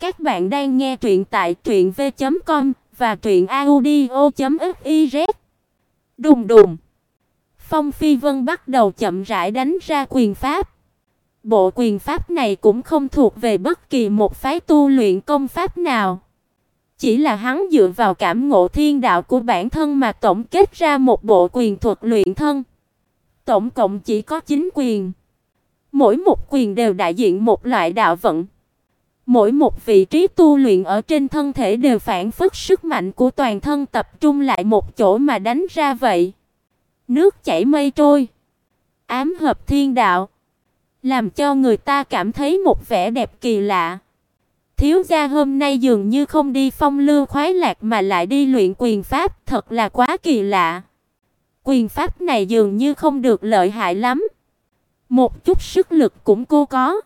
Các bạn đang nghe truyện tại truyệnv.com và truyệnaudio.fiz. Đùng đùng. Phong Phi Vân bắt đầu chậm rãi đánh ra quyền pháp. Bộ quyền pháp này cũng không thuộc về bất kỳ một phái tu luyện công pháp nào. Chỉ là hắn dựa vào cảm ngộ thiên đạo của bản thân mà tổng kết ra một bộ quyền thuật luyện thân. Tổng cộng chỉ có 9 quyền. Mỗi một quyền đều đại diện một loại đạo vận. Mỗi một vị trí tu luyện ở trên thân thể đều phản phất sức mạnh của toàn thân tập trung lại một chỗ mà đánh ra vậy. Nước chảy mây trôi, ám hợp thiên đạo, làm cho người ta cảm thấy một vẻ đẹp kỳ lạ. Thiếu gia hôm nay dường như không đi phong lưu khoái lạc mà lại đi luyện quyền pháp, thật là quá kỳ lạ. Quyền pháp này dường như không được lợi hại lắm. Một chút sức lực cũng cô có,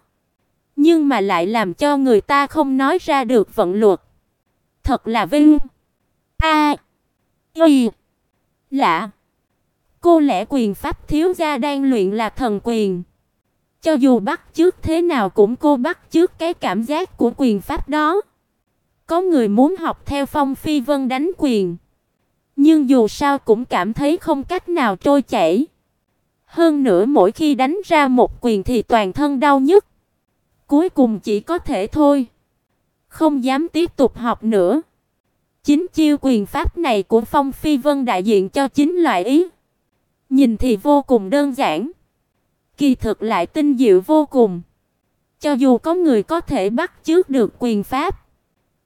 nhưng mà lại làm cho người ta không nói ra được vận luật. Thật là vinh. A. Y. Lạ. Cô lẽ quyền pháp thiếu gia đang luyện là thần quyền. Cho dù bắt trước thế nào cũng cô bắt trước cái cảm giác của quyền pháp đó. Có người muốn học theo Phong Phi Vân đánh quyền, nhưng dù sao cũng cảm thấy không cách nào trôi chảy. Hơn nữa mỗi khi đánh ra một quyền thì toàn thân đau nhức. Cuối cùng chỉ có thể thôi, không dám tiếp tục học nữa. Chính chiêu quyền pháp này của Phong Phi Vân đại diện cho chính loại ý. Nhìn thì vô cùng đơn giản, kỳ thực lại tinh diệu vô cùng. Cho dù có người có thể bắt chước được quyền pháp,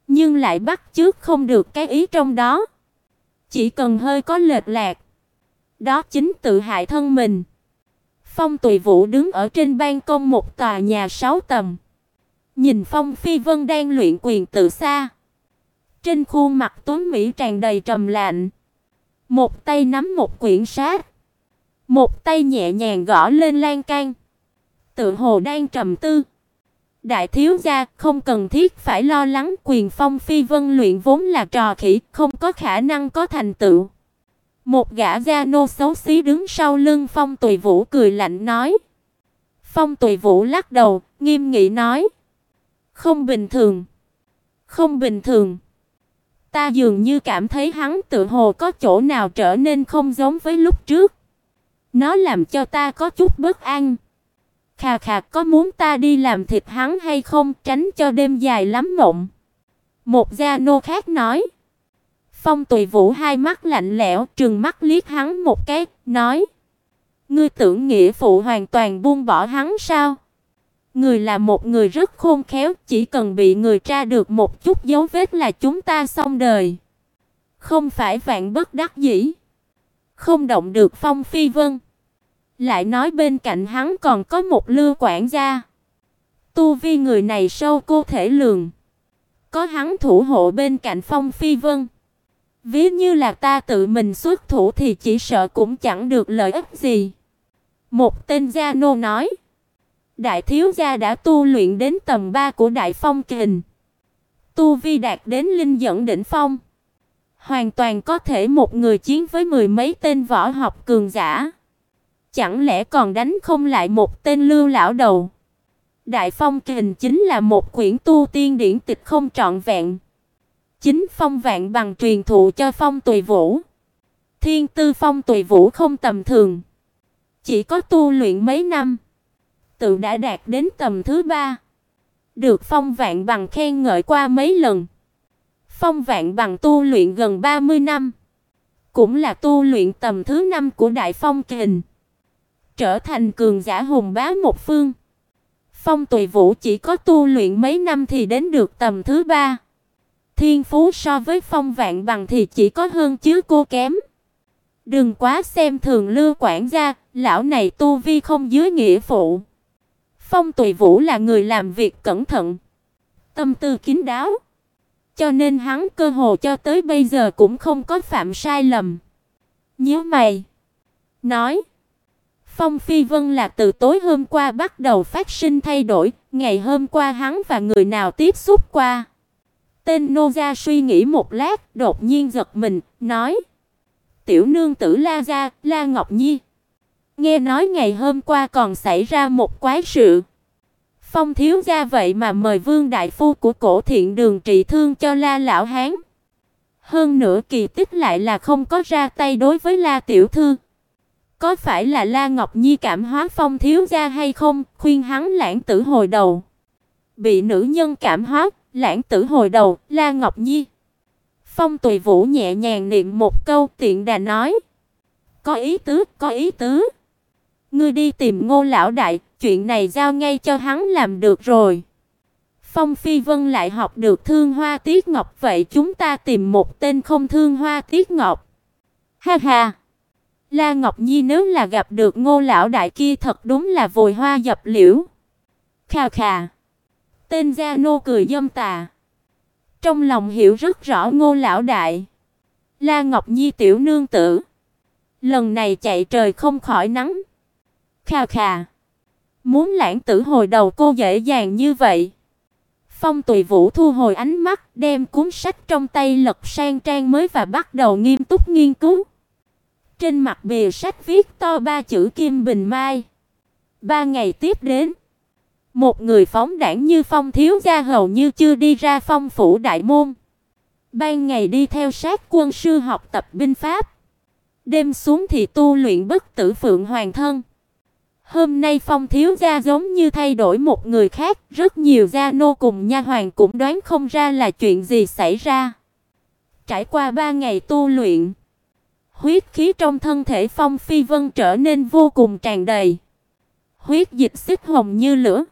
nhưng lại bắt chước không được cái ý trong đó. Chỉ cần hơi có lệch lạc, đó chính tự hại thân mình. Phong Tùy Vũ đứng ở trên ban công một tòa nhà 6 tầng, nhìn Phong Phi Vân đang luyện quyền từ xa. Trên khuôn mặt tuấn mỹ tràn đầy trầm lạnh, một tay nắm một quyển sách, một tay nhẹ nhàng gõ lên lan can, tựa hồ đang trầm tư. Đại thiếu gia không cần thiết phải lo lắng, quyền Phong Phi Vân luyện vốn là trò khỉ, không có khả năng có thành tựu. Một gã gia nô xấu xí đứng sau lưng Phong Tùy Vũ cười lạnh nói. Phong Tùy Vũ lắc đầu, nghiêm nghị nói: "Không bình thường, không bình thường. Ta dường như cảm thấy hắn tự hồ có chỗ nào trở nên không giống với lúc trước. Nó làm cho ta có chút bất an." Khà khà có muốn ta đi làm thịt hắn hay không, tránh cho đêm dài lắm mộng. Một gia nô khác nói. Phong Tùy Vũ hai mắt lạnh lẽo, trừng mắt liếc hắn một cái, nói: "Ngươi tưởng nghĩa phụ hoàn toàn buông bỏ hắn sao? Người là một người rất khôn khéo, chỉ cần bị người tra được một chút dấu vết là chúng ta xong đời. Không phải vạn bất đắc dĩ, không động được Phong Phi Vân." Lại nói bên cạnh hắn còn có một lưu quản gia. Tu vi người này sâu cô thể lường. Có hắn thủ hộ bên cạnh Phong Phi Vân. Ví như là ta tự mình xuất thủ thì chỉ sợ cũng chẳng được lợi ích gì. Một tên gia nô nói. Đại thiếu gia đã tu luyện đến tầm 3 của Đại Phong Kình. Tu vi đạt đến linh dẫn đỉnh phong. Hoàn toàn có thể một người chiến với mười mấy tên võ học cường giả chẳng lẽ còn đánh không lại một tên lưu lão đầu. Đại Phong Kình chính là một quyển tu tiên điển tịch không trọn vẹn. Chính Phong Vạn bằng truyền thụ cho Phong Tùy Vũ. Thiên tư Phong Tùy Vũ không tầm thường, chỉ có tu luyện mấy năm, tự đã đạt đến tầm thứ ba, được Phong Vạn bằng khen ngợi qua mấy lần. Phong Vạn bằng tu luyện gần 30 năm, cũng là tu luyện tầm thứ năm của Đại Phong Kình trở thành cường giả hùng bá một phương. Phong Tùy Vũ chỉ có tu luyện mấy năm thì đến được tầm thứ ba. Thiên phú so với Phong Vạn bằng thì chỉ có hơn chứ cô kém. Đừng quá xem thường Lưu quản gia, lão này tu vi không dưới nghĩa phụ. Phong Tùy Vũ là người làm việc cẩn thận, tâm tư kín đáo, cho nên hắn cơ hồ cho tới bây giờ cũng không có phạm sai lầm. Nhớ mày, nói Phong Phi Vân là từ tối hôm qua bắt đầu phát sinh thay đổi, ngày hôm qua hắn và người nào tiếp xúc qua. Tên Nô gia suy nghĩ một lát, đột nhiên giật mình, nói: "Tiểu nương tử La gia, La Ngọc Nhi, nghe nói ngày hôm qua còn xảy ra một quái sự." Phong thiếu gia vậy mà mời Vương đại phu của Cổ Thiện Đường trị thương cho La lão hán. Hơn nữa kỳ tích lại là không có ra tay đối với La tiểu thư. Có phải là La Ngọc Nhi cảm hóa Phong thiếu gia hay không? Khuyên hắn lãng tử hồi đầu. Bị nữ nhân cảm hóa, lãng tử hồi đầu, La Ngọc Nhi. Phong Tùy Vũ nhẹ nhàng niệm một câu, tiện đà nói: "Có ý tứ, có ý tứ. Ngươi đi tìm Ngô lão đại, chuyện này giao ngay cho hắn làm được rồi." Phong Phi Vân lại học được Thương Hoa Tiết Ngọc, vậy chúng ta tìm một tên không Thương Hoa Tiết Ngọc. Ha ha. La Ngọc Nhi nếu là gặp được Ngô lão đại kia thật đúng là vội hoa dập liễu. Khà khà. Tên gia nô cười dâm tà. Trong lòng hiểu rất rõ Ngô lão đại. La Ngọc Nhi tiểu nương tử. Lần này chạy trời không khỏi nắng. Kha kha. Muốn lãng tử hồi đầu cô dễ dàng như vậy. Phong Tùy Vũ thu hồi ánh mắt, đem cuốn sách trong tay lật sang trang mới và bắt đầu nghiêm túc nghiên cứu. Trên mặt bìa sách viết to ba chữ Kim Bình Mai. Ba ngày tiếp đến, một người phóng đảng như Phong thiếu gia hầu như chưa đi ra Phong phủ đại môn. Ban ngày đi theo sát quân sư học tập binh pháp, đêm xuống thì tu luyện bất tử phượng hoàng thân. Hôm nay Phong thiếu gia giống như thay đổi một người khác, rất nhiều gia nô cùng nha hoàn cũng đoán không ra là chuyện gì xảy ra. Trải qua ba ngày tu luyện, huyết khí trong thân thể Phong Phi Vân trở nên vô cùng tràn đầy. Huyết dịch xích hồng như lửa,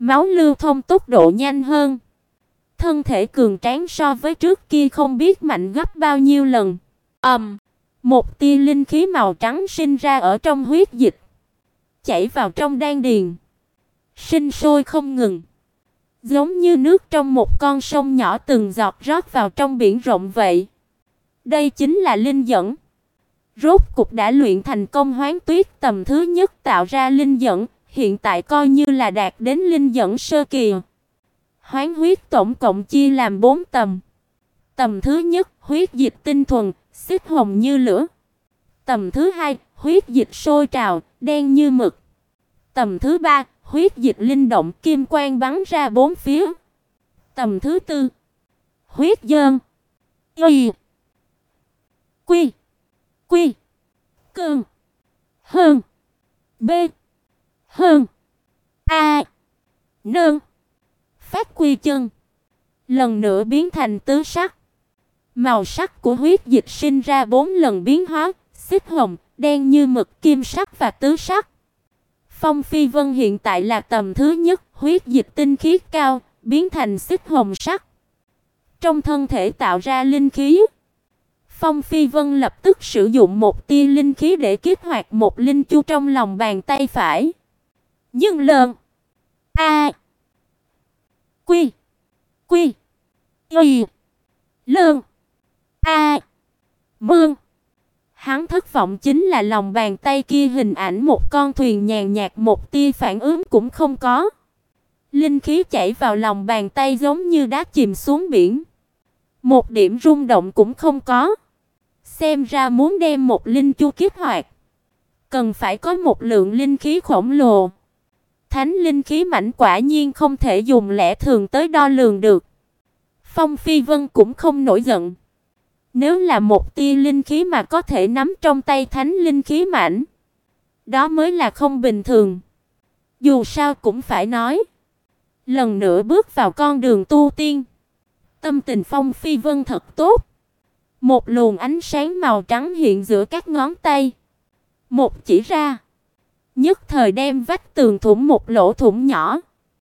máu lưu thông tốc độ nhanh hơn. Thân thể cường tráng so với trước kia không biết mạnh gấp bao nhiêu lần. Ầm, um, một tia linh khí màu trắng sinh ra ở trong huyết dịch chảy vào trong đan điền, sinh sôi không ngừng, giống như nước trong một con sông nhỏ từng giọt rót vào trong biển rộng vậy. Đây chính là linh dẫn. Rốt cục đã luyện thành công Hoán Tuyết tầm thứ nhất tạo ra linh dẫn, hiện tại coi như là đạt đến linh dẫn sơ kỳ. Hoán huyết tổng cộng chia làm 4 tầm. Tầm thứ nhất, huyết dịch tinh thuần, xích hồng như lửa. Tầm thứ hai, huyết dịch sôi trào, đen như mực. Tầm thứ ba, huyết dịch linh động, kim quang bắn ra bốn phía. Tầm thứ tư, huyết dơn. Y. Quy. Quy. Cương. Hơn. B. Hơn. A. Nương. Phát quy chân. Lần nữa biến thành tứ sắc. Màu sắc của huyết dịch sinh ra bốn lần biến hóa, xích hồng, đen như mực, kim sắc và tứ sắc. Phong Phi Vân hiện tại là tầm thứ nhất, huyết dịch tinh khiết cao, biến thành xích hồng sắc. Trong thân thể tạo ra linh khí. Phong Phi Vân lập tức sử dụng một tia linh khí để kích hoạt một linh chu trong lòng bàn tay phải. Nhưng lợn. A Quy Quy Y Lợn. A Mương Hắn thất vọng chính là lòng bàn tay kia hình ảnh một con thuyền nhàn nhạt một tia phản ứng cũng không có. Linh khí chảy vào lòng bàn tay giống như đá chìm xuống biển. Một điểm rung động cũng không có. Xem ra muốn đem một linh chu kiếp hoạt, cần phải có một lượng linh khí khổng lồ. Thánh linh khí mảnh quả nhiên không thể dùng lẽ thường tới đo lường được. Phong Phi Vân cũng không nổi giận. Nếu là một tia linh khí mà có thể nắm trong tay thánh linh khí mảnh, đó mới là không bình thường. Dù sao cũng phải nói, lần nữa bước vào con đường tu tiên, tâm tình Phong Phi Vân thật tốt. Một luồng ánh sáng màu trắng hiện giữa các ngón tay, một chỉ ra, nhất thời đem vách tường thủng một lỗ thủng nhỏ.